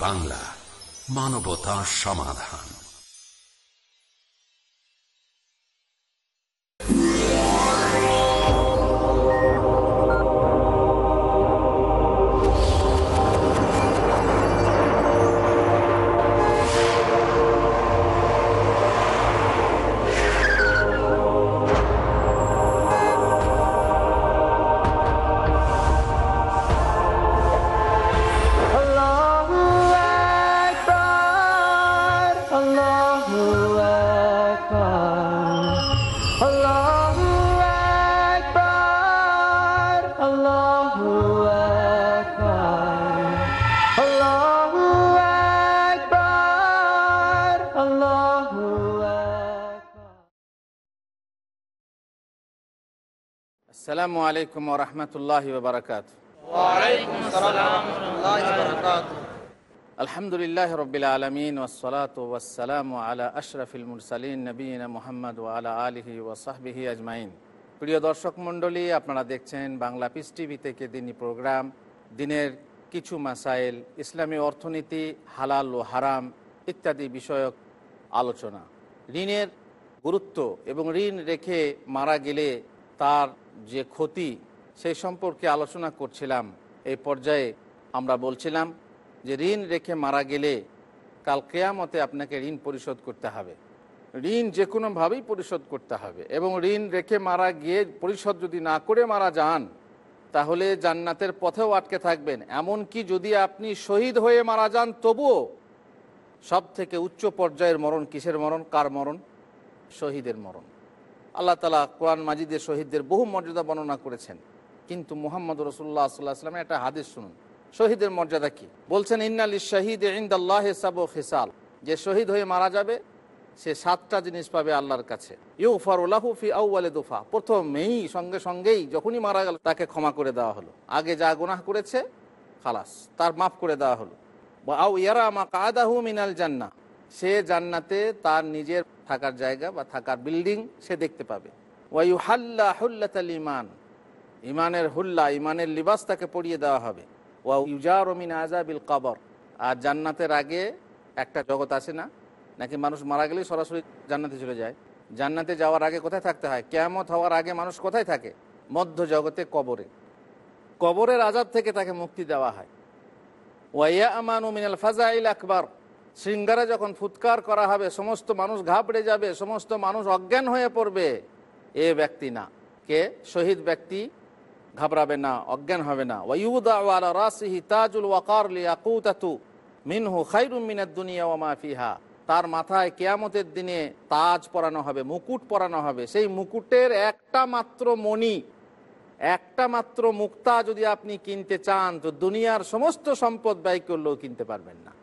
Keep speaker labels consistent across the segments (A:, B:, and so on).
A: বাংলা মানবতা সমাধান।
B: আসসালামু আলাইকুম ওরহমতুল্লাহ বারকাত আলহামদুলিল্লাহ রবিল আলমিন ওসলাত ওয়াসালাম আলা আশরফিল মুরসালিন নবীন মোহাম্মদ আলা আলহি ওসাহবিহি আজমাইন। প্রিয় দর্শক মণ্ডলী আপনারা দেখছেন বাংলা পিস টিভি থেকে দিনী প্রোগ্রাম দিনের কিছু মাসাইল ইসলামী অর্থনীতি হালাল ও হারাম ইত্যাদি বিষয়ক আলোচনা। ঋণের গুরুত্ব এবং ঋণ রেখে মারা গেলে তার যে ক্ষতি, সেই সম্পর্কে আলোচনা করছিলাম। এই পর্যায়ে আমরা বলছিলাম যে ঋণ রেখে মারা গেলে কাল কেয়ামতে আপনাকে ঋণ পরিশোধ করতে হবে। ঋণ যে কোনোভাবেই পরিশোধ করতে হবে এবং ঋণ রেখে মারা গিয়ে পরিশোধ যদি না করে মারা যান, তাহলে জান্নাতের পথেও আটকে থাকবেন। এমনকি যদি আপনি শহীদ হয়ে মারা যান, তবুও সব থেকে উচ্চ পর্যায়ের মরণ কিসের মরণ? কার মরণ? শহীদের মরণ। আল্লাহ তালা কোরআন মাজিদের শহীদদের বহু মর্যাদা বর্ণনা করেছেন। কিন্তু মোহাম্মদ রসুল্লাহ সাল্লাহ আসলামের একটা হাদিস শুনুন। শহীদের মর্যাদা কি? বলছেন ইন্নালি শহীদ ইন্দাল্লাহ সাবো খেসাল। যে শহীদ হয়ে মারা যাবে, সে সাতটা জিনিস পাবে আল্লাহর কাছে। ইউ ফি আউ্বালে দুফা। প্রথমেই, সঙ্গে সঙ্গেই যখনই মারা গেল, তাকে ক্ষমা করে দেওয়া হলো। আগে যা গুনাহ করেছে, খালাস, তার মাফ করে দেওয়া হলো। বা আউ ইয়ারা মা কাদাহু মিনাল জান্না সে জান্নাতে তার নিজের থাকার জায়গা বা থাকার বিল্ডিং সে দেখতে পাবে। ওয়াইউ হাল্লা হুল্লাতাল ইমান ইমানের হুল্লা ইমানের লিবাস তাকে পরিয়ে দেওয়া হবে। ওয়া ইউজার মিন আজাবিল কবর, আর জান্নাতের আগে একটা জগৎ আসে না, নাকি মানুষ মারা গেলেই সরাসরি জান্নাতে চলে যায়? জান্নাতে যাওয়ার আগে কোথায় থাকতে হয়? কেয়ামত হওয়ার আগে মানুষ কোথায় থাকে? মধ্য জগতে কবরে। কবরের আজাব থেকে তাকে মুক্তি দেওয়া হয়। ওয়াইয়া আমানু মিনাল ফাজাইল আকবর শৃঙ্গারে যখন ফুৎকার করা হবে, সমস্ত মানুষ ঘাবড়ে যাবে, সমস্ত মানুষ অজ্ঞান হয়ে পড়বে, এ ব্যক্তি না। কে? শহীদ ব্যক্তি ঘাবড়াবে না, অজ্ঞান হবে না। ওয়ুদা ওয়ালা ওয়াকার খাইরুম দুনিয়া তার মাথায় কেয়ামতের দিনে তাজ পরানো হবে, মুকুট পরানো হবে। সেই মুকুটের একটা মাত্র মণি, একটা মাত্র মুক্তা যদি আপনি কিনতে চান, তো দুনিয়ার সমস্ত সম্পদ ব্যয় করলেও কিনতে পারবেন না।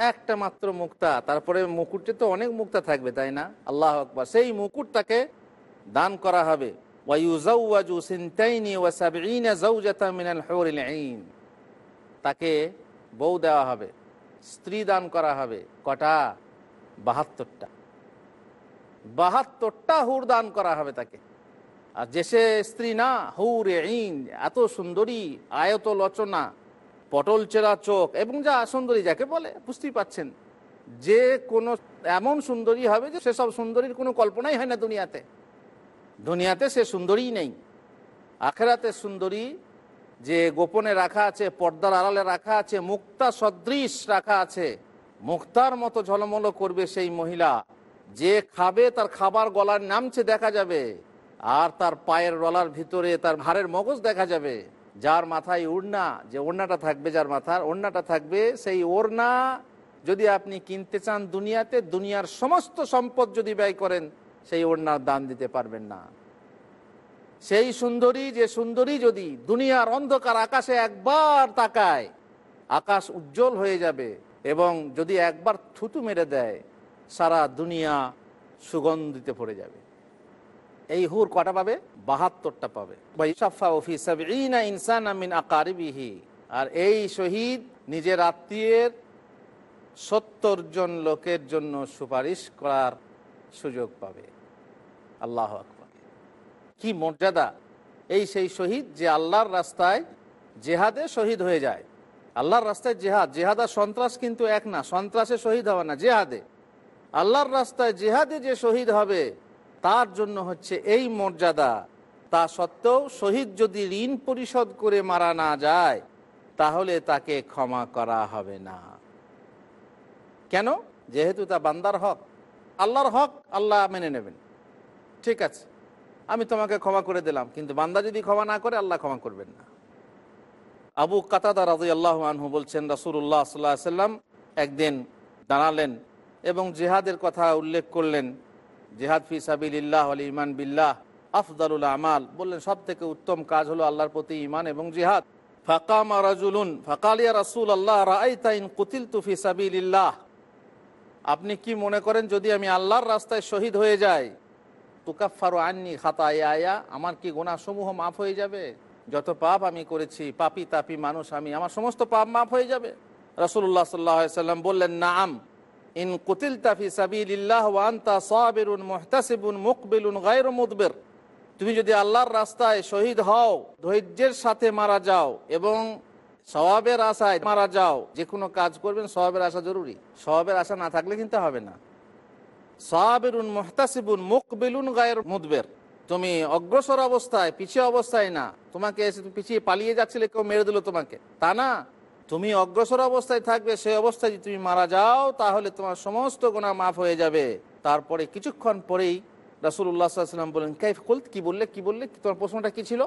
B: একটা মাত্র মুক্তা। তারপরে মুকুটে তো অনেক মুক্তা থাকবে, তাই না? আল্লাহ আকবর। সেই মুকুট তাকে দান করা হবে। তাকে বউ দেওয়া হবে, স্ত্রী দান করা হবে। কটা? বাহাত্তরটা। বাহাত্তরটা হুর দান করা হবে তাকে। আর যে সে স্ত্রী না, হুরে এত সুন্দরী আয়ত লচনা পটল চেরা চোখ এবং যা সুন্দরী যাকে বলে, বুঝতেই পাচ্ছেন যে কোনো এমন সুন্দরী হবে যে সেসব সুন্দরীর কোনো কল্পনাই হয় না দুনিয়াতে। দুনিয়াতে সে সুন্দরী নেই। আখেরাতে সুন্দরী যে গোপনে রাখা আছে, পর্দার আড়ালে রাখা আছে, মুক্তা সদৃশ রাখা আছে, মুক্তার মতো ঝলমল করবে সেই মহিলা। যে খাবে তার খাবার গলার নামছে দেখা যাবে, আর তার পায়ের রলার ভিতরে তার ভারের মগজ দেখা যাবে। যার মাথায় ওড়না, যে ওড়নাটা থাকবে যার মাথার, ওড়নাটা থাকবে সেই ওড়না যদি আপনি কিনতে চান দুনিয়াতে, দুনিয়ার সমস্ত সম্পদ যদি ব্যয় করেন, সেই ওড়নার দান দিতে পারবেন না। সেই সুন্দরী, যে সুন্দরী যদি দুনিয়ার অন্ধকার আকাশে একবার তাকায়, আকাশ উজ্জ্বল হয়ে যাবে এবং যদি একবার থুতু মেরে দেয়, সারা দুনিয়া সুগন্ধিতে পড়ে যাবে। এই হুর কটা পাবে? বাহাত্তরটা পাবে। ইনসান আমিন আকারিবিহি। আর এই শহীদ নিজের আত্মীয়ের সত্তর জন লোকের জন্য সুপারিশ করার সুযোগ পাবে। আল্লাহ আকবর। কি মর্যাদা। এই সেই শহীদ যে আল্লাহর রাস্তায় জেহাদে শহীদ হয়ে যায়। আল্লাহর রাস্তায় জেহাদ। জেহাদ আর সন্ত্রাস কিন্তু এক না। সন্ত্রাসে শহীদ হওয়া না। জেহাদে। আল্লাহর রাস্তায় জেহাদে যে শহীদ হবে তার জন্য হচ্ছে এই মর্যাদা। তা সত্ত্বেও শহীদ যদি ঋণ পরিশোধ করে মারা না যায়, তাহলে তাকে ক্ষমা করা হবে না। কেন? যেহেতু তা বান্দার হক। আল্লাহর হক আল্লাহ মেনে নেবেন। ঠিক আছে, আমি তোমাকে ক্ষমা করে দিলাম, কিন্তু বান্দা যদি ক্ষমা না করে, আল্লাহ ক্ষমা করবেন না। আবু কাতাদা রাজু আল্লাহ আনহু বলছেন রাসুল্লাহ সাল্লাহ সাল্লাম একদিন দাঁড়ালেন এবং জেহাদের কথা উল্লেখ করলেন। জেহাদ ফি সাবিল্লাহ আলী ইমান বিল্লাহ, আফদালুল আমাল। বললেন সব থেকে উত্তম কাজ হলো আল্লাহর প্রতি ইমান এবং জিহাদ। ফাকামা রাজুলুন, ফাকালিয়া রাসুল আল্লাহ রাইতাইন কুতিল তুফি সাবিল্লাহ আপনি কি মনে করেন, যদি আমি আল্লাহর রাস্তায় শহীদ হয়ে যাই তুকাফারু আননি খাতা আয়া আমার কি গোনাসমূহ মাফ হয়ে যাবে? যত পাপ আমি করেছি, পাপি তাপি মানুষ আমি, আমার সমস্ত পাপ মাফ হয়ে যাবে? রসুল্লাহ সাল্লাম বললেন নাম ইন কুতিল তাফি সাবিল্লাহ ওয়ান্তা সাবিরুন মুহতাসিবুন মুকবিলুন গায়র মুদবের। তুমি যদি আল্লাহর রাস্তায় শহীদ হও, ধৈর্যের সাথে মারা যাও এবং স্বভাবের আশায় মারা যাও, যে কোনো কাজ করবেন স্বভাবের আশা জরুরি। স্বভাবের আশা না থাকলে কিন্তু হবে না। সাবেরুন মোহতাসিবুন মুকবিলুন গায়ের মুদবের। তুমি অগ্রসর অবস্থায়, পিছিয়ে অবস্থায় না। তোমাকে এসে পিছিয়ে পালিয়ে যাচ্ছিলে, কেউ মেরে দিল তোমাকে। তা না। তুমি অগ্রসর অবস্থায় থাকবে, সেই অবস্থায় যদি তুমি মারা যাও, তাহলে তোমার সমস্ত গোনা মাফ হয়ে যাবে। তারপরে কিছুক্ষণ পরেই রাসুল্লাহ সাল্লাম বললেন কাইফ কুলত? কি বললে? কি বললে? তোমার প্রশ্নটা কি ছিল?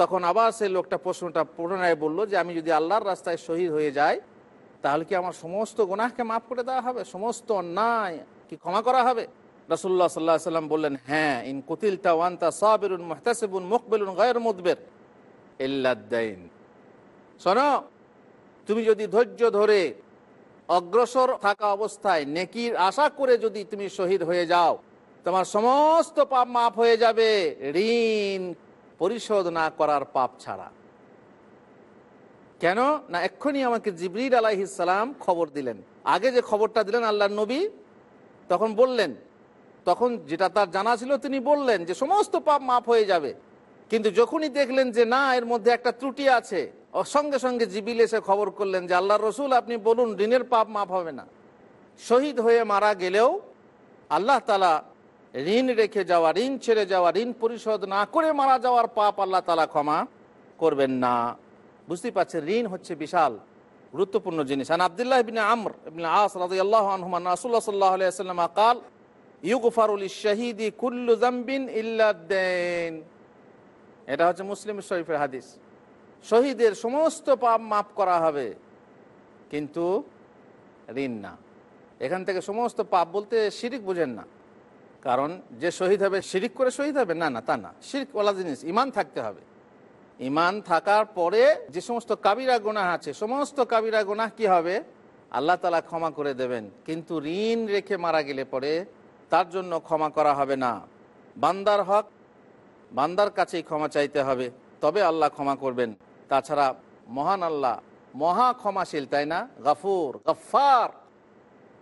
B: তখন আবার সেই লোকটা প্রশ্নটা পুনরায় বলল যে, আমি যদি আল্লাহর রাস্তায় শহীদ হয়ে যাই, তাহলে কি আমার সমস্ত গোনাহকে মাফ করে দেওয়া হবে? সমস্ত অন্যায় কি ক্ষমা করা হবে? রসুল্লাহ সাল্লাহ সাল্লাম বললেন হ্যাঁ ইন কুতিল তাওয়ান্তা সাবিরুন মুহতাসিবুন মুকবিলুন গায়র মুদবের ইল্লাদ্দাইন। শোনো তুমি যদি ধৈর্য ধরে অগ্রসর থাকা অবস্থায় নেকির আশা করে যদি তুমি শহীদ হয়ে যাও, তোমার সমস্ত পাপ মাফ হয়ে যাবে। ঋণ পরিশোধ না করার পাপ ছাড়া। কেন? না, এক্ষুনি আমাকে জিবরির আলাইহিসালাম খবর দিলেন। আগে যে খবরটা দিলেন আল্লাহ নবী, তখন বললেন। তখন যেটা তার জানা ছিল তিনি বললেন যে, সমস্ত পাপ মাফ হয়ে যাবে। কিন্তু যখনই দেখলেন যে না, এর মধ্যে একটা ত্রুটি আছে সঙ্গে সঙ্গে জিবিল এসে খবর করলেন যে আল্লাহ রসুল, আপনি বলুন ঋণের পাপ মাপ হবে না। শহীদ হয়ে মারা গেলেও আল্লাহ তালা ঋণ রেখে যাওয়া, ঋণ ছেড়ে যাওয়া, ঋণ পরিশোধ না করে মারা যাওয়ার পাপ আল্লাহ তালা ক্ষমা করবেন না। বুঝতেই পারছেন, ঋণ হচ্ছে বিশাল, গুরুত্বপূর্ণ জিনিস। আন আবদুল্লাহ ইবিন আমর ইবিন আস রাজিয়াল্লাহ আনহুমান রাসুল্লাহ সাল্লাহ আলাইসাল্লাম আকাল ইউগফারুল শাহিদি কুল্লু জাম্বিন ইল্লাদ্দেন এটা হচ্ছে মুসলিম শরীফের হাদিস। শহীদের সমস্ত পাপ মাফ করা হবে, কিন্তু ঋণ না। এখান থেকে সমস্ত পাপ বলতে শিরিক বুঝেন না। কারণ যে শহীদ হবে, শিরিক করে শহীদ হবে? না না, তা না। শিরিক ওলা জিনিস ইমান থাকতে হবে। ইমান থাকার পরে যে সমস্ত কাবিরা গুনাহ আছে, সমস্ত কাবিরা গুনাহ কি হবে? আল্লাহ তালা ক্ষমা করে দেবেন। কিন্তু ঋণ রেখে মারা গেলে পরে তার জন্য ক্ষমা করা হবে না। বান্দার হক, বান্দার কাছেই ক্ষমা চাইতে হবে। তবে আল্লাহ ক্ষমা করবেন। তাছাড়া মহান আল্লাহ, মহা ক্ষমাশীল, তাই না? গাফুর গফার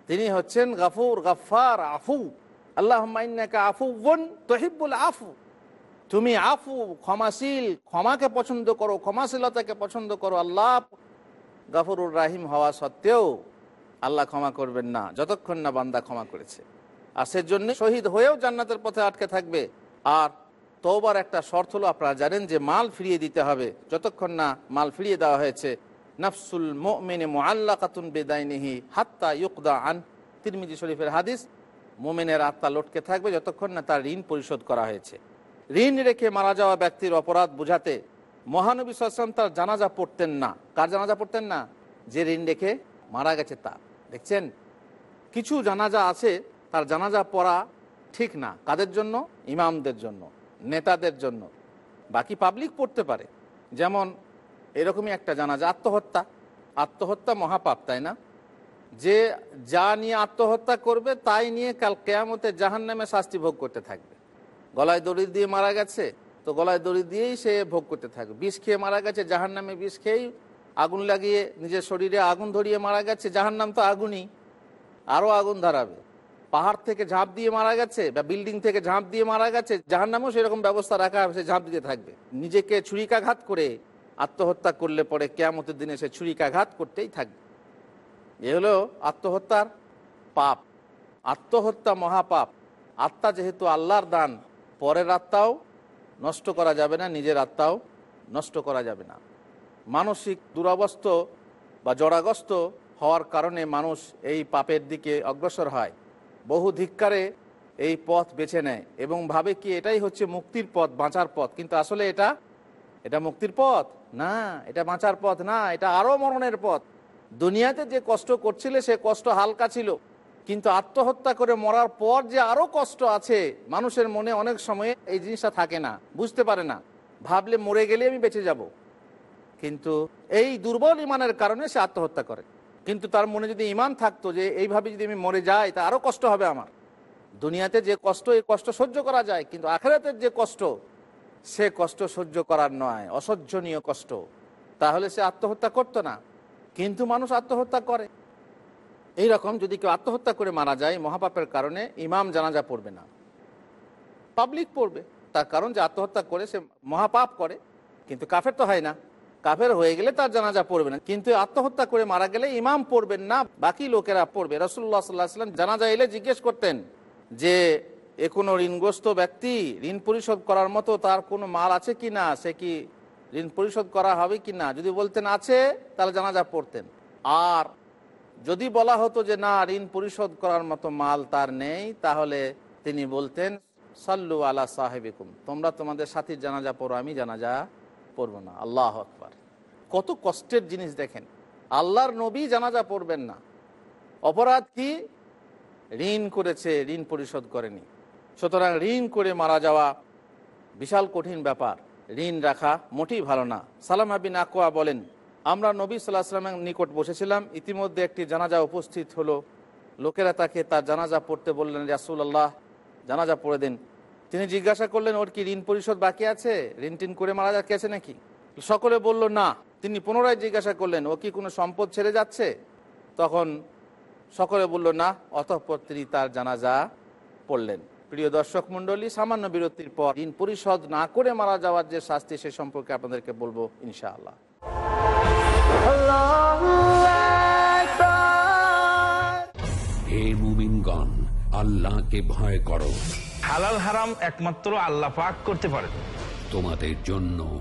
B: তিনি হচ্ছেন গাফুর গফার আফু। আল্লাহ আফু বোন তহিবুল আফু। তুমি আফু, ক্ষমাশীল, ক্ষমাকে পছন্দ করো, ক্ষমাশীলতাকে পছন্দ করো, আল্লাহ গাফরুর রাহিম হওয়া সত্ত্বেও আল্লাহ ক্ষমা করবেন না, যতক্ষণ না বান্দা ক্ষমা করেছে। আর সেজন্য শহীদ হয়েও জান্নাতের পথে আটকে থাকবে। আর তোবার একটা শর্ত হলো, আপনারা জানেন যে মাল ফিরিয়ে দিতে হবে। যতক্ষণ না মাল ফিরিয়ে দেওয়া হয়েছে, নাফসুল মোমেনে মোয়াল্লা কাতুন বেদাইনিহি হাত্তা ইউকদা আন। তিরমিজি শরীফের হাদিস, মোমেনের আত্মা লটকে থাকবে যতক্ষণ না তার ঋণ পরিশোধ করা হয়েছে। ঋণ রেখে মারা যাওয়া ব্যক্তির অপরাধ বুঝাতে মহানবী সাল্লাম তার জানাজা পড়তেন না। কার জানাজা পড়তেন না? যে ঋণ রেখে মারা গেছে তা দেখছেন? কিছু জানাজা আছে, তার জানাজা পড়া ঠিক না। কাদের জন্য? ইমামদের জন্য। নেতাদের জন্য। বাকি পাবলিক পড়তে পারে। যেমন এরকমই একটা জানাজা, আত্মহত্যা। আত্মহত্যা মহাপাপ, তাই না? যে যা নিয়ে আত্মহত্যা করবে, তাই নিয়ে কাল কেয়ামতে জাহান নামে শাস্তি ভোগ করতে থাকবে। গলায় দড়ি দিয়ে মারা গেছে, তো গলায় দড়ি দিয়েই সে ভোগ করতে থাকবে। বিষ খেয়ে মারা গেছে জাহান নামে বিষ খেয়েই আগুন লাগিয়ে নিজের শরীরে আগুন ধরিয়ে মারা গেছে জাহান নাম তো আগুনই। আরও আগুন ধরাবে। পাহাড় থেকে ঝাঁপ দিয়ে মারা গেছে বা বিল্ডিং থেকে ঝাঁপ দিয়ে মারা গেছে জাহান নামেও সেরকম ব্যবস্থা রাখা সে ঝাঁপ দিতে থাকবে। নিজেকে ছুরিকাঘাত করে আত্মহত্যা করলে পরে কেয়ামতের দিনে সে ছুরিকাঘাত করতেই থাকবে। এ হলো আত্মহত্যার পাপ। আত্মহত্যা মহাপাপ। আত্মা যেহেতু আল্লাহর দান, পরের আত্মাও নষ্ট করা যাবে না, নিজের আত্মাও নষ্ট করা যাবে না। মানসিক দুরবস্থ বা জড়াগ্রস্ত হওয়ার কারণে মানুষ এই পাপের দিকে অগ্রসর হয়। বহু ধিক্কারে এই পথ বেছে নেয় এবং ভাবে কি এটাই হচ্ছে মুক্তির পথ, বাঁচার পথ। কিন্তু আসলে এটা এটা মুক্তির পথ? না, এটা বাঁচার পথ না, এটা আরও মরণের পথ। দুনিয়াতে যে কষ্ট করছিলে, সে কষ্ট হালকা ছিল। কিন্তু আত্মহত্যা করে মরার পর যে আরও কষ্ট আছে, মানুষের মনে অনেক সময়ে এই জিনিসটা থাকে না, বুঝতে পারে না। ভাবলে মরে গেলে আমি বেঁচে যাব। কিন্তু এই দুর্বল ইমানের কারণে সে আত্মহত্যা করে। কিন্তু তার মনে যদি ইমান থাকতো যে এইভাবে যদি আমি মরে যাই, তা আরও কষ্ট হবে আমার। দুনিয়াতে যে কষ্ট, এই কষ্ট সহ্য করা যায়, কিন্তু আখেরাতের যে কষ্ট, সে কষ্ট সহ্য করার নয়, অসহ্যনীয় কষ্ট। তাহলে সে আত্মহত্যা করতো না। কিন্তু মানুষ আত্মহত্যা করে। এই রকম যদি কেউ আত্মহত্যা করে মারা যায়, মহাপাপের কারণে ইমাম জানাজা পড়বে না। পাবলিক পড়বে। তার কারণ যে আত্মহত্যা করে, সে মহাপাপ করে, কিন্তু কাফের তো হয় না। কাফের হয়ে গেলে তার জানাজা পড়বে না। কিন্তু আত্মহত্যা করে মারা গেলে ইমাম পড়বেন না, বাকি লোকেরা পড়বে। রসুল্লাহ সাল্লাহ সাল্লাম জানাজা এলে জিজ্ঞেস করতেন যে, এ কোনো ঋণগ্রস্ত ব্যক্তি? ঋণ পরিশোধ করার মতো তার কোনো মাল আছে কি না? সে কি ঋণ পরিশোধ করা হবে কি না? যদি বলতেন, আছে, তাহলে জানাজা পড়তেন। আর যদি বলা হতো যে, না, ঋণ পরিশোধ করার মতো মাল তার নেই, তাহলে তিনি বলতেন, সাল্লু আলা সাহেবিকুম, তোমরা তোমাদের সাথীর জানাজা পড়ো, আমি জানাজা পড়ব না। আল্লাহ কত কষ্টের জিনিস দেখেন। আল্লাহর নবী জানাজা পড়বেন না। অপরাধ কি? ঋণ করেছে, ঋণ পরিশোধ করেনি। সুতরাং ঋণ করে মারা যাওয়া বিশাল কঠিন ব্যাপার। ঋণ রাখা মোটেই ভালো না। সালাম বিন আকোয়া বলেন, আমরা নবী সাল্লাহ সাল্লামের নিকট বসেছিলাম। ইতিমধ্যে একটি জানাজা উপস্থিত হলো। লোকেরা তাকে তার জানাজা পড়তে বললেন রাসুল্লাহ জানাজা পড়ে দিন। তিনি জিজ্ঞাসা করলেন, ওর কি ঋণ পরিশোধ বাকি আছে? ঋণ টিন করে মারা যাচ্ছে নাকি? সকলে বলল না। তিনি পুনরায় জিজ্ঞাসা করলেন ও কি কোনো সম্পদ ছেড়ে যাচ্ছে? তখন সকলে বলল না। অতঃপর তিনি তার জানাজা পড়লেন। প্রিয় দর্শক মণ্ডলী সামান্য বিরতির পর ঋণ পরিশোধ না করে মারা যাওয়ার যে শাস্তি সে সম্পর্কে আপনাদেরকে বলব ইনশাআল্লাহ।
A: হে মুমিনগণ আল্লাহকে ভয় করো।
C: হালাল হারাম একমাত্র আল্লাহ পাক করতে পারেন।
A: তোমাদের জন্য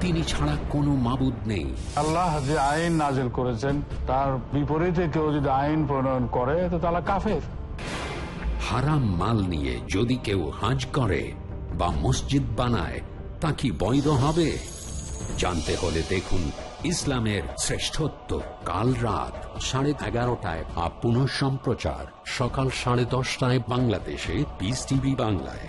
A: তিনি ছাড়া কোনো মাবুদ নেই।
D: আল্লাহ যে আইন নাজেল করেছেন তার বিপরীতে কেউ যদি আইন প্রণয়ন করে তো তারা কাফের।
A: হারাম মাল নিয়ে যদি কেউ হাজ করে বা মসজিদ বানায় তা কি বৈধ হবে? জানতে হলে দেখুন ইসলামের শ্রেষ্ঠত্ব কাল রাত সাড়ে এগারোটায় বা পুনঃ সম্প্রচার সকাল সাড়ে দশটায় বাংলাদেশে পিস টিভি বাংলায়।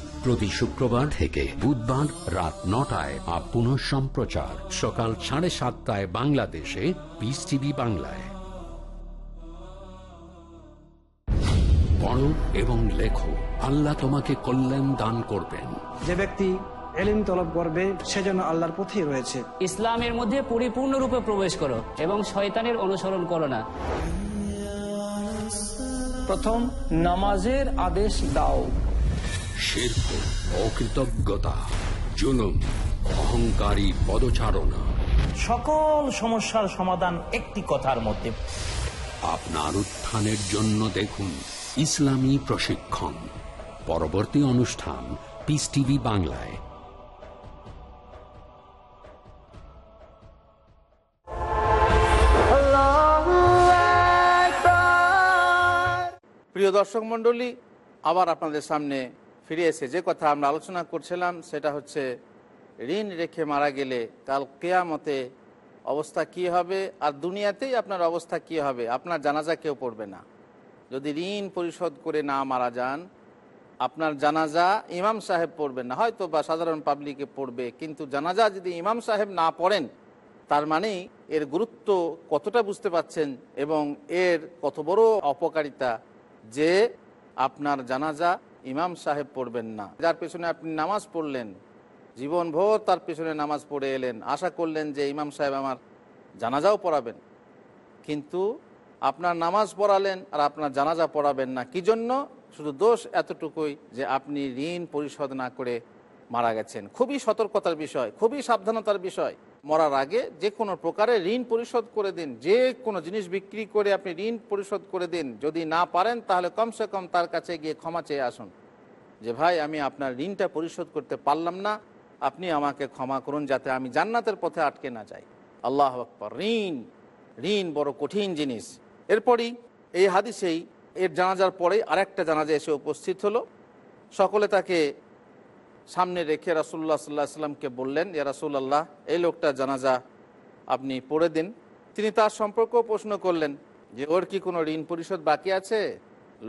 A: প্রতি শুক্রবার থেকে বুধবার রাত নটায় আর পুনঃ সম্প্রচার। সকাল সাড়ে সাতটায় বাংলাদেশে পিস টিভি বাংলায়। পড়ো এবং লেখো আল্লাহ তোমাকে কল্যাণ দান করবেন।
E: যে ব্যক্তি এলিম তলব করবে সে যেন আল্লাহর পথেই রয়েছে।
F: ইসলামের মধ্যে পরিপূর্ণরূপে প্রবেশ করো এবং শয়তানের অনুসরণ করো না।
E: প্রথম নামাজের আদেশ দাও।
A: শিল্প অকৃতজ্ঞতা জুলুম অহংকারী পদচারণা।
G: সকল সমস্যার সমাধান একটি কথার মধ্যে।
A: আপনার উত্থানের জন্য দেখুন ইসলামী প্রশিক্ষণ পরবর্তী অনুষ্ঠান পিস টিভি বাংলায়।
B: প্রিয় দর্শক মণ্ডলী আবার আপনাদের সামনে ফিরে এসে যে কথা আমরা আলোচনা করছিলাম, সেটা হচ্ছে ঋণ রেখে মারা গেলে কাল কেয়ামতে অবস্থা কি হবে আর দুনিয়াতেই আপনার অবস্থা কি হবে, আপনার জানাজা কেউ পড়বে না। যদি ঋণ পরিশোধ করে না মারা যান, আপনার জানাজা ইমাম সাহেব পড়বেন না। হয়তো বা সাধারণ পাবলিকে পড়বে, কিন্তু জানাজা যদি ইমাম সাহেব না পড়েন, তার মানেই এর গুরুত্ব কতটা বুঝতে পাচ্ছেন এবং এর কত বড় অপকারিতা যে আপনার জানাজা ইমাম সাহেব পড়বেন না। যার পেছনে আপনি নামাজ পড়লেন জীবনভর তার পেছনে নামাজ পড়ে এলেন। আশা করলেন যে ইমাম সাহেব আমার জানাজাও পড়াবেন। কিন্তু আপনার নামাজ পড়ালেন আর আপনার জানাজা পড়াবেন না। কি জন্য? শুধু দোষ এতটুকুই যে আপনি ঋণ পরিশোধ না করে মারা গেছেন। খুবই সতর্কতার বিষয়, খুবই সাবধানতার বিষয়। মরার আগে যে কোনো প্রকারে ঋণ পরিশোধ করে দিন। যে কোনো জিনিস বিক্রি করে আপনি ঋণ পরিশোধ করে দিন। যদি না পারেন, তাহলে কমসে কম তার কাছে গিয়ে ক্ষমা চেয়ে আসুন। যে ভাই, আমি আপনার ঋণটা পরিশোধ করতে পারলাম না। আপনি আমাকে ক্ষমা করুন যাতে আমি জান্নাতের পথে আটকে না যাই। আল্লাহ আকবর। ঋণ ঋণ বড় কঠিন জিনিস। এরপরই এই হাদিসেই এর জানাজার পরেই আরেকটা জানাজা এসে উপস্থিত হলো। সকলে তাকে সামনে রেখে রাসুল্লাহ সাল্লাহ সাল্লামকে বললেন, ইয়া রাসুল্লাহ এই লোকটা জানাজা আপনি পড়ে দিন। তিনি তার সম্পর্কেও প্রশ্ন করলেন, যে ওর কি কোনো ঋণ পরিশোধ বাকি আছে?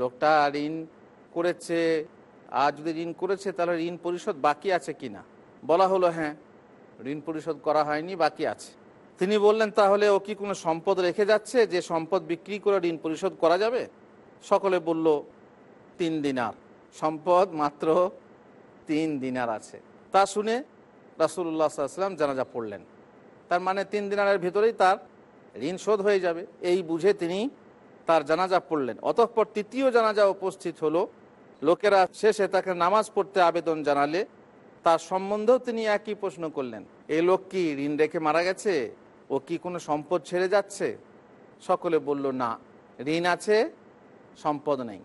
B: লোকটা ঋণ করেছে, আর যদি ঋণ করেছে, তাহলে ঋণ পরিশোধ বাকি আছে কি না? বলা হলো হ্যাঁ ঋণ পরিশোধ করা হয়নি, বাকি আছে। তিনি বললেন, তাহলে ও কি কোনো সম্পদ রেখে যাচ্ছে, যে সম্পদ বিক্রি করে ঋণ পরিশোধ করা যাবে? সকলে বলল, তিন দিনার। সম্পদ মাত্র তিন দিনার আছে। তা শুনে রাসুল্লাহ সাল্লাম জানাজা পড়লেন। তার মানে তিন দিনারের ভিতরেই তার ঋণ শোধ হয়ে যাবে। এই বুঝে তিনি তার জানাজা পড়লেন। অতঃপর তৃতীয় জানাজা উপস্থিত হলো। লোকেরা শেষে তাকে নামাজ পড়তে আবেদন জানালে তার সম্বন্ধেও তিনি একই প্রশ্ন করলেন। এই লোক কি ঋণ রেখে মারা গেছে? ও কি কোনো সম্পদ ছেড়ে যাচ্ছে? সকলে বলল, না, ঋণ আছে, সম্পদ নেই।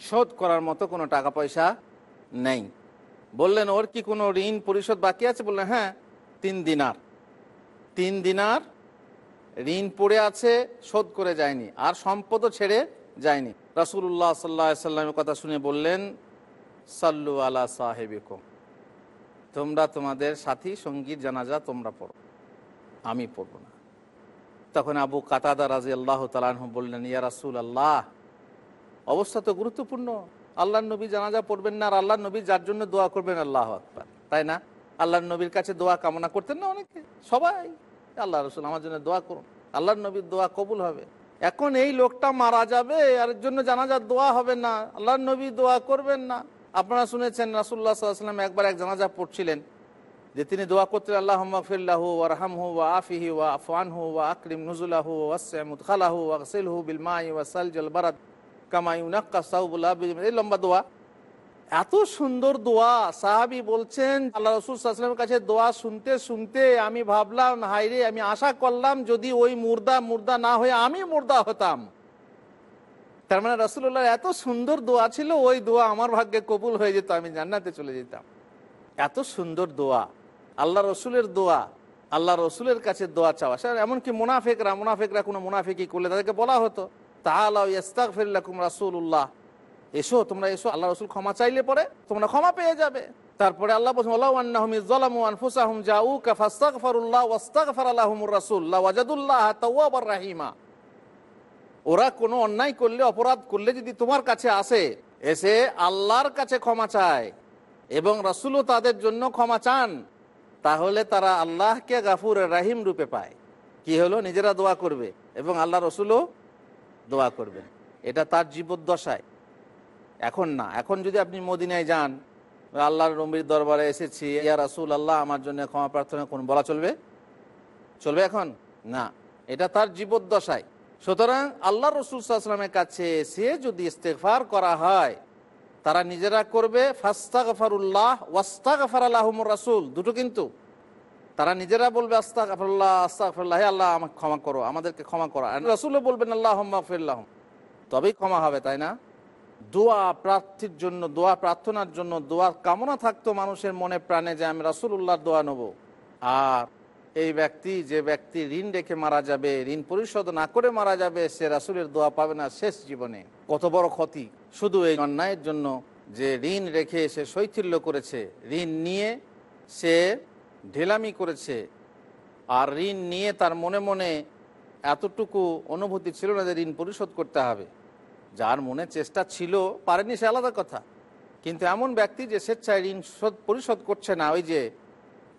B: শোধ করার মতো কোনো টাকা পয়সা নেই। বললেন, ওর কি কোনো ঋণ পরিশোধ বাকি আছে? বললেন হ্যাঁ তিন দিনার। তিন দিনার ঋণ পড়ে আছে, শোধ করে যায়নি, আর সম্পদও ছেড়ে যায়নি। রাসুল্লাহ সাল্লা সাল্লামের কথা শুনে বললেন, সাল্লু আলা সাহেবিকম। তোমরা তোমাদের সাথী সঙ্গীর জানাজা তোমরা পড়ো, আমি পড়ব না। তখন আবু কাতাদা রাজি আল্লাহ তালাহ বললেন, ইয়া রাসুল আল্লাহ অবস্থা তো গুরুত্বপূর্ণ। আল্লাহ নবী জানাজা পড়বেন না, আর আল্লাহ নবী যার জন্য দোয়া করবেন, আল্লাহ আকবার। তাই না? আল্লাহ নবীর কাছে দোয়া কামনা করতেন না অনেকে? সবাই। আল্লাহ রসুল, আমার জন্য দোয়া করুন। আল্লাহ নবীর দোয়া কবুল হবে। এখন এই লোকটা মারা যাবে আর জন্য জানাজার দোয়া হবে না। আল্লাহ নবী দোয়া করবেন না। আপনারা শুনেছেন রাসুল্লাহ সাল্লাম একবার এক জানাজা পড়ছিলেন, যে তিনি দোয়া করতেন আল্লাহ ফিল্লাহ ফিল্লাহু ওয়ারহামহু ওয়া আফিহি ওয়া আফওয়ানহু ওয়া আকরিম নুজুলাহু ওয়াসিমুদ খালাহু ওয়াসিলহু বিল মাই ওয়া সালজাল বারাদ। এই লম্বা দোয়া। এত সুন্দর দোয়া। সাহাবি বলছেন, আল্লাহ রসুল সাল্লামের কাছে দোয়া শুনতে শুনতে আমি ভাবলাম হাইরে আমি আশা করলাম যদি ওই মুর্দা মুর্দা না হয়ে আমি মুর্দা হতাম। তার মানে রসুল্লাহ এত সুন্দর দোয়া ছিল, ওই দোয়া আমার ভাগ্যে কবুল হয়ে যেত, আমি জান্নাতে চলে যেতাম। এত সুন্দর দোয়া। আল্লাহ রসুলের দোয়া, আল্লাহ রসুলের কাছে দোয়া চাওয়া। সে এমনকি মুনাফেকরা মুনাফেকরা কোনো মুনাফেকি করলে তাদেরকে বলা হতো। তাহলে ইস্তাক ফিরলাকুম রাসুল্লাহ এসো, তোমরা এসো, আল্লাহ রসুল ক্ষমা চাইলে পরে তোমরা ক্ষমা পেয়ে যাবে। তারপরে আল্লাহ রাহিমা। ওরা কোনো অন্যায় করলে, অপরাধ করলে যদি তোমার কাছে আসে, এসে আল্লাহর কাছে ক্ষমা চায় এবং রাসূলও তাদের জন্য ক্ষমা চান, তাহলে তারা আল্লাহকে গাফুর রাহিম রূপে পায়। কি হলো? নিজেরা দোয়া করবে এবং আল্লাহ রসুলও দোয়া করবেন। এটা তার জীবদ্দশায়। এখন না। এখন যদি আপনি মদিনায় যান, আল্লাহর নবীর দরবারে এসেছি, ইয়া রাসুল আল্লাহ আমার জন্য ক্ষমা প্রার্থনা কোন বলা চলবে? চলবে এখন? না। এটা তার জীবদ্দশায়। সুতরাং আল্লাহ রসুল সাল্লামের কাছে এসে যদি ইস্তেফার করা হয়, তারা নিজেরা করবে ফাস্তাগফারুল্লাহ ওয়াস্তাগফার আল্লাহমুর রাসুল। দুটো কিন্তু। তারা নিজেরা বলবে, আস্তাগফারুল্লাহ আস্তাগফারুল্লাহ, হে আল্লাহ, আমাকে ক্ষমা করো, আমাদেরকে ক্ষমা করো। রাসুলও বলবেন আল্লাহ ফিল্লাহ তবেই ক্ষমা হবে, তাই না? দোয়া, প্রার্থীর জন্য, দোয়া প্রার্থনার জন্য, দোয়ার কামনা থাকতো মানুষের মনে, প্রাণে যে আমি রাসুল্লাহর দোয়া নেব। আর এই ব্যক্তি, যে ব্যক্তি ঋণ রেখে মারা যাবে, ঋণ পরিশোধ না করে মারা যাবে, সে রাসুলের দোয়া পাবে না শেষ জীবনে। কত বড় ক্ষতি। শুধু এই অন্যায়ের জন্য যে ঋণ রেখে সে শৈথিল্য করেছে, ঋণ নিয়ে সে ঢেলামি করেছে। আর ঋণ নিয়ে তার মনে মনে এতটুকু অনুভূতি ছিল না যে ঋণ পরিশোধ করতে হবে। যার মনে চেষ্টা ছিল, পারেনি সে আলাদা কথা। কিন্তু এমন ব্যক্তি যে স্বেচ্ছায় ঋণ শোধ, পরিশোধ করছে না, ওই যে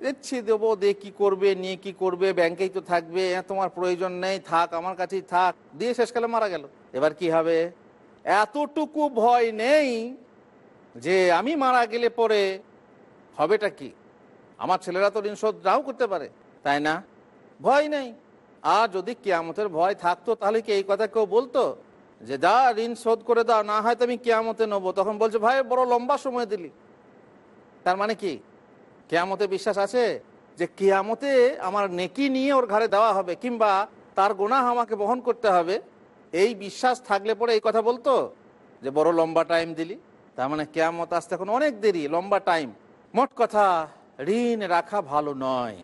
B: দিচ্ছি দেবো, দে কি করবে, নিয়ে কি করবে, ব্যাংকেই তো থাকবে তোমার প্রয়োজন নেই, থাক, আমার কাছেই থাক, দিয়ে শেষকালে মারা গেল। এবার কি হবে? এতটুকু ভয় নেই যে, আমি মারা গেলে পরে হবেটা কি? আমার ছেলেরা তো ঋণ শোধ নাও করতে পারে। তাই না? ভয় নেই। আর যদি কেয়ামতের ভয় থাকতো, তাহলে কি এই কথা কেউ বলতো? যে দা ঋণ শোধ করে দাও, না হয় তো আমি কেয়ামতে নেব। তখন বলছে, ভাই, বড় লম্বা সময় দিলি। তার মানে কি? কেয়ামতে বিশ্বাস আছে যে কেয়ামতে আমার নেকি নিয়ে ওর ঘরে দেওয়া হবে, কিংবা তার গোনাহ আমাকে বহন করতে হবে। এই বিশ্বাস থাকলে পরে এই কথা বলতো? যে বড় লম্বা টাইম দিলি। তার মানে কেয়ামত আসতে এখন অনেক দেরি, লম্বা টাইম মোট কথা ঋণ রাখা ভালো নয়।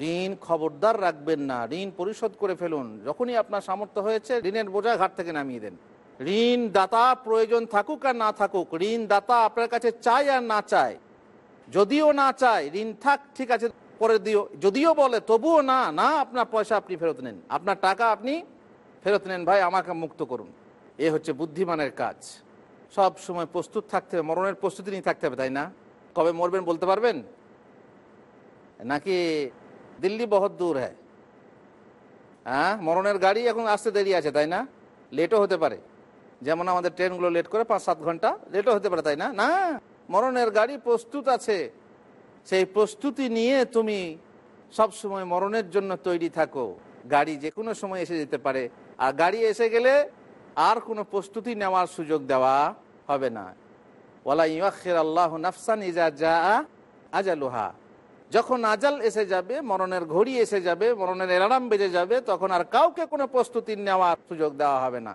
B: ঋণ খবরদার রাখবেন না। ঋণ পরিশোধ করে ফেলুন। যখনই আপনার সামর্থ্য হয়েছে, ঋণের বোঝা ঘাট থেকে নামিয়ে দেন। ঋণ দাতা প্রয়োজন থাকুক আর না থাকুক ঋণ দাতা আপনার কাছে চায় আর না চায়। যদিও না চায়, ঋণ থাক, ঠিক আছে, পরে দিও। যদিও বলে, তবুও না না, আপনার পয়সা আপনি ফেরত নেন। আপনার টাকা আপনি ফেরত নেন, ভাই, আমাকে মুক্ত করুন। এ হচ্ছে বুদ্ধিমানের কাজ। সব সময় প্রস্তুত থাকতে হবে, মরণের প্রস্তুতি নিয়ে থাকতে হবে, তাই না? কবে মরবেন বলতে পারবেন? নাকি দিল্লি বহুত দূর হ্যাঁ। হ্যাঁ মরণের গাড়ি এখন আসতে দেরি আছে, তাই না? লেটও হতে পারে। যেমন আমাদের ট্রেনগুলো লেট করে পাঁচ সাত ঘণ্টা লেটও হতে পারে, তাই না? না, মরণের গাড়ি প্রস্তুত আছে। সেই প্রস্তুতি নিয়ে তুমি সব সময় মরণের জন্য তৈরি থাকো। গাড়ি যে কোনো সময় এসে যেতে পারে। আর গাড়ি এসে গেলে আর কোনো প্রস্তুতি নেওয়ার সুযোগ দেওয়া হবে না। ওলা ইয়াক্ষের আল্লাহ নাফসান ইজা যা আজালুহা। যখন আজাল এসে যাবে, মরণের ঘড়ি এসে যাবে, মরণের এলারাম বেজে যাবে, তখন আর কাউকে কোনো প্রস্তুতি নেওয়ার সুযোগ দেওয়া হবে না।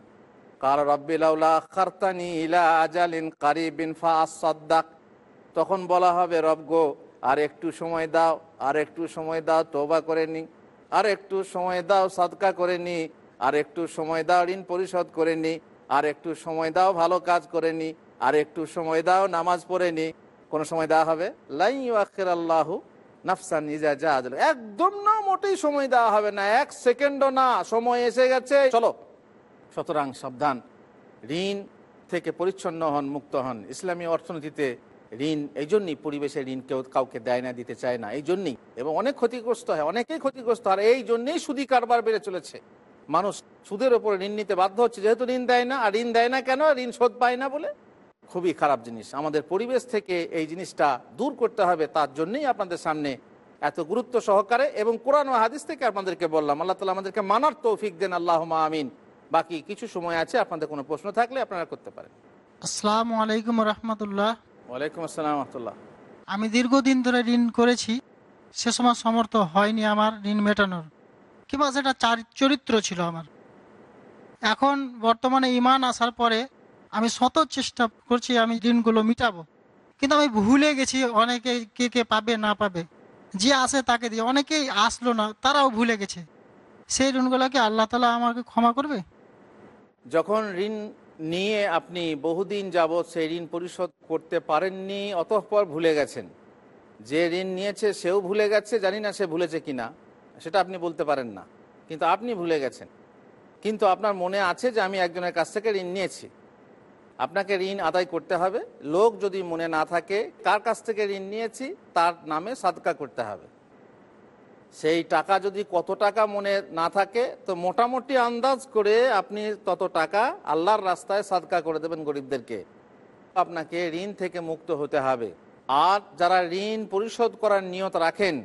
B: কার রব্বিলাউলা খারতানি ইলা আজালিন কারিবিন ফা তখন বলা হবে, রব গো, আর একটু সময় দাও, আর একটু সময় দাও তোবা করে নি। আর একটু সময় দাও, সাদকা করে নি। আর একটু সময় দাও, ঋণ পরিশোধ করে নি। আর একটু সময় দাও, ভালো কাজ করে নি। আর একটু সময় দাও, নামাজ পড়ে নি। কোনো সময় দেওয়া হবে? লাই আখের আল্লাহ নাফসান ইজা যা একদম না, মোটেই সময় দেওয়া হবে না। এক সেকেন্ডও না, সময় এসে গেছে। চলো। সুতরাং সাবধান। ঋণ থেকে পরিচ্ছন্ন হন, মুক্ত হন। ইসলামী অর্থনীতিতে ঋণ, এই জন্যই পরিবেশে ঋণ কেউ কাউকে দেয় না, দিতে চায় না। এই জন্যই। এবং অনেক ক্ষতিগ্রস্ত হয়, অনেকেই ক্ষতিগ্রস্ত আর এই জন্যই সুদি কারবার বেড়ে চলেছে। মানুষ সুদের ওপরে ঋণ নিতে বাধ্য হচ্ছে। যেহেতু ঋণ দেয় না, আর ঋণ দেয় না কেন? ঋণ শোধ পায় না বলে? খুবই খারাপ জিনিস। আমাদের পরিবেশ থেকে এই জিনিসটা দূর করতে হবে তার জন্যই আপনাদের সামনে এত গুরুত্ব সহকারে এবং কোরআন ও হাদিস থেকে আপনাদেরকে বললাম। আল্লাহ তালা আমাদেরকে মানার তৌফিক দেন আল্লাহ আমিন। বাকি কিছু সময় আছে আপনাদের কোনো প্রশ্ন থাকলে আপনারা করতে পারেন।
H: আসসালামু আলাইকুম রহমতুল্লাহ।
B: ওয়ালাইকুম আসসালাম রহমতুল্লাহ।
H: আমি দীর্ঘদিন ধরে ঋণ করেছি সে সময় সমর্থ হয়নি আমার ঋণ মেটানোর। কিংবা সেটা চার- চরিত্র ছিল আমার। এখন বর্তমানে ইমান আসার পরে আমি শত চেষ্টা করছি আমি ঋণগুলো মিটাবো। কিন্তু আমি ভুলে গেছি অনেকে কে কে পাবে, না পাবে। যে আসে তাকে দিয়ে অনেকেই আসলো না, তারাও ভুলে গেছে। সেই ঋণগুলোকে আল্লাহ তালা আমাকে ক্ষমা করবে?
B: যখন ঋণ নিয়ে আপনি বহুদিন যাবৎ সেই ঋণ পরিশোধ করতে পারেননি, অতঃপর ভুলে গেছেন। যে ঋণ নিয়েছে সেও ভুলে গেছে, জানি না সে ভুলেছে কিনা সেটা আপনি বলতে পারেন না। কিন্তু আপনি ভুলে গেছেন। কিন্তু আপনার মনে আছে যে আমি একজনের কাছ থেকে ঋণ নিয়েছি। আপনাকে ঋণ আদায় করতে হবে। লোক যদি মনে না থাকে, কার কাছ থেকে ঋণ নিয়েছি, তার নামে সাদকা করতে হবে। সেই টাকা যদি কত টাকা মনে না থাকে, তো মোটামুটি আন্দাজ করে আপনি তত টাকা আল্লাহর রাস্তায় সাদকা করে দেবেন গরিবদেরকে। আপনাকে ঋণ থেকে মুক্ত হতে হবে। আর যারা ঋণ পরিশোধ করার নিয়ত রাখেন,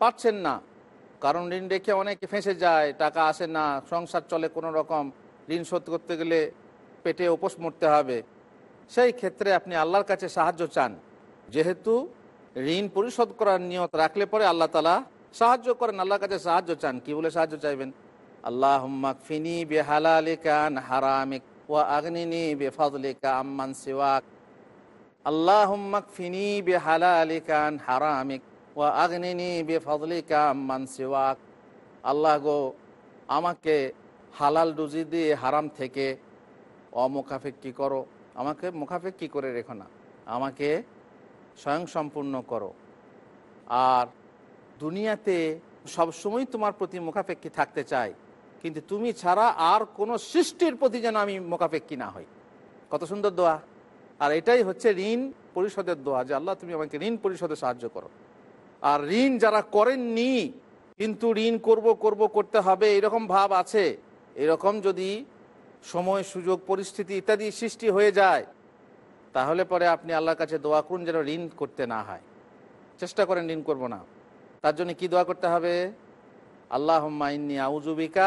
B: পারছেন না। কারণ ঋণ রেখে অনেকে ফেঁসে যায়, টাকা আসে না, সংসার চলে কোনো রকম ঋণ শোধ করতে গেলে পেটে উপোস মরতে হবে। সেই ক্ষেত্রে আপনি আল্লাহর কাছে সাহায্য চান। যেহেতু ঋণ পরিশোধ করার নিয়ত রাখলে পরে আল্লাহ তালা সাহায্য করেন, আল্লাহর কাছে সাহায্য চান। কি বলে সাহায্য চাইবেন? আল্লাহ ফিনি বে হালালিকান হারামিক ওয়া আগ্নিনি বে ফাজলিকা আম্মান সিওয়াক। আল্লাহ ফিনি বে হালালিকান হারামিক ওয়া আগ্নিনি বেফাদলিকা আম্মান সিওয়াক। আল্লাহ গো, আমাকে হালাল রুজি দিয়ে হারাম থেকে অমুখাফেক্ষি করো। আমাকে মুখাফেক্ষি করে রেখো না। আমাকে স্বয়ং সম্পূর্ণ করো। আর দুনিয়াতে সবসময় তোমার প্রতি মুখাপেক্ষী থাকতে চাই। কিন্তু তুমি ছাড়া আর কোনো সৃষ্টির প্রতি যেন আমি মুখাপেক্ষী না হই। কত সুন্দর দোয়া। আর এটাই হচ্ছে ঋণ পরিশোধের দোয়া যে আল্লাহ তুমি আমাকে ঋণ পরিশোধে সাহায্য করো। আর ঋণ যারা করেননি, কিন্তু ঋণ করব করব, করতে হবে, এরকম ভাব আছে। এরকম যদি সময়, সুযোগ, পরিস্থিতি ইত্যাদি সৃষ্টি হয়ে যায়, তাহলে পরে আপনি আল্লাহর কাছে দোয়া করুন যেন ঋণ করতে না হয়। চেষ্টা করেন ঋণ করব না। তার জন্য কি দোয়া করতে হবে? আল্লাহ ইন্নি আউজুবিকা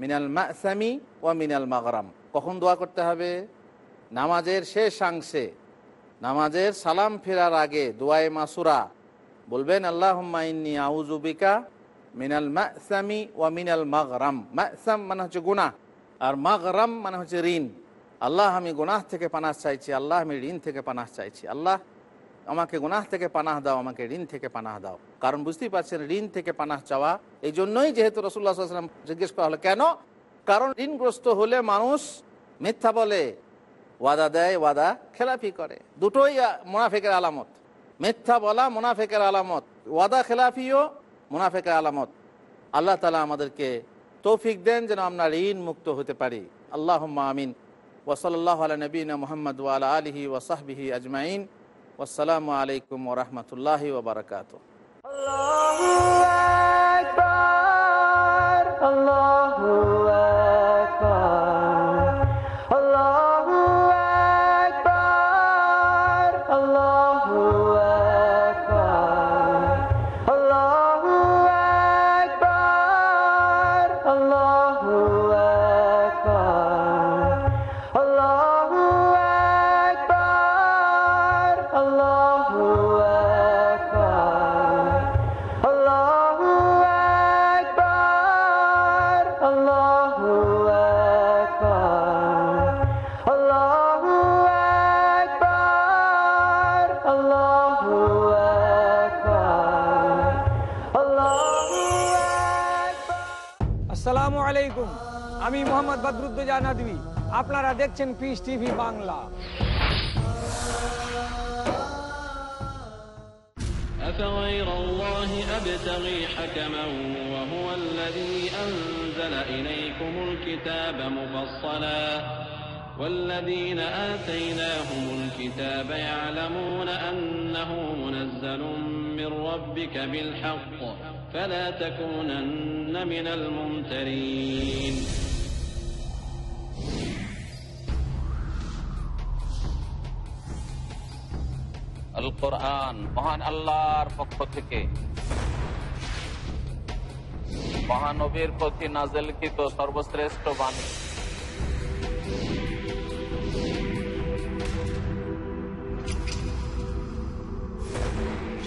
B: মিনাল মাসামি ও মিনাল মাগরাম। কখন দোয়া করতে হবে? নামাজের শেষাংশে নামাজের সালাম ফেরার আগে দোয়ায়ে মাসুরা। বলবেন আল্লাহ ইন্নি আউজুবিকা মিনাল মাসামি ও মিনাল মাগরাম। মাসাম মানে হচ্ছে গুনাহ। আর মাগরাম মানে হচ্ছে ঋণ। আল্লাহ আমি গুনাহ থেকে পানাহ চাইছি, আল্লাহ আমি ঋণ থেকে পানাহ চাইছি। আল্লাহ আমাকে গুনাহ থেকে পানাহ দাও, আমাকে ঋণ থেকে পানাহ দাও। কারণ বুঝতেই পারছেন, ঋণ থেকে পানাহ চাওয়া এই জন্যই যেহেতু রসুল্লাহ সাল্লাম জিজ্ঞেস করা হলো, কেন? কারণ ঋণগ্রস্ত হলে মানুষ মিথ্যা বলে, ওয়াদা দেয়, ওয়াদা খেলাফি করে। দুটোই মুনাফেকের আলামত। মিথ্যা বলা মুনাফেকের আলামত, ওয়াদা খেলাফিও মুনাফেকের আলামত। আল্লাহ তালা আমাদেরকে তৌফিক দেন যেন আমরা ঋণ মুক্ত হতে পারি। আল্লাহ আমিন। ওসলাল্লাহ আলা নবীনা মোহাম্মদ ওয়াল আলহি ওসাহবিহি আজমাইন। আসসালামু আলাইকুম ওরহমতুল্লাহি ওবরাকাত
I: Allahu
J: আলাইকুম আমি মোহাম্মদ বদরুদ্দোজা নদী আপনারা দেখছেন পিস টিভি বাংলা
K: أفغير الله أبتغي حكما وهو الذي أنزل إليكم الكتاب مفصلا والذين آتيناهم الكتاب يعلمون أنه منزل من ربك بالحق فلا تكونن من الممترين
L: আল কোরআন মহান আল্লাহর পক্ষ থেকে মহানবীর প্রতি নাজেলকৃত সর্বশ্রেষ্ঠ বাণী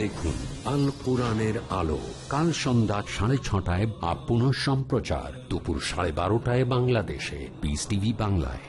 A: দেখুন আল কোরআনের আলো কাল সন্ধ্যা সাড়ে ছটায় বা পুনঃ সম্প্রচার দুপুর সাড়ে বারোটায় বাংলাদেশে পিস টিভি বাংলায়।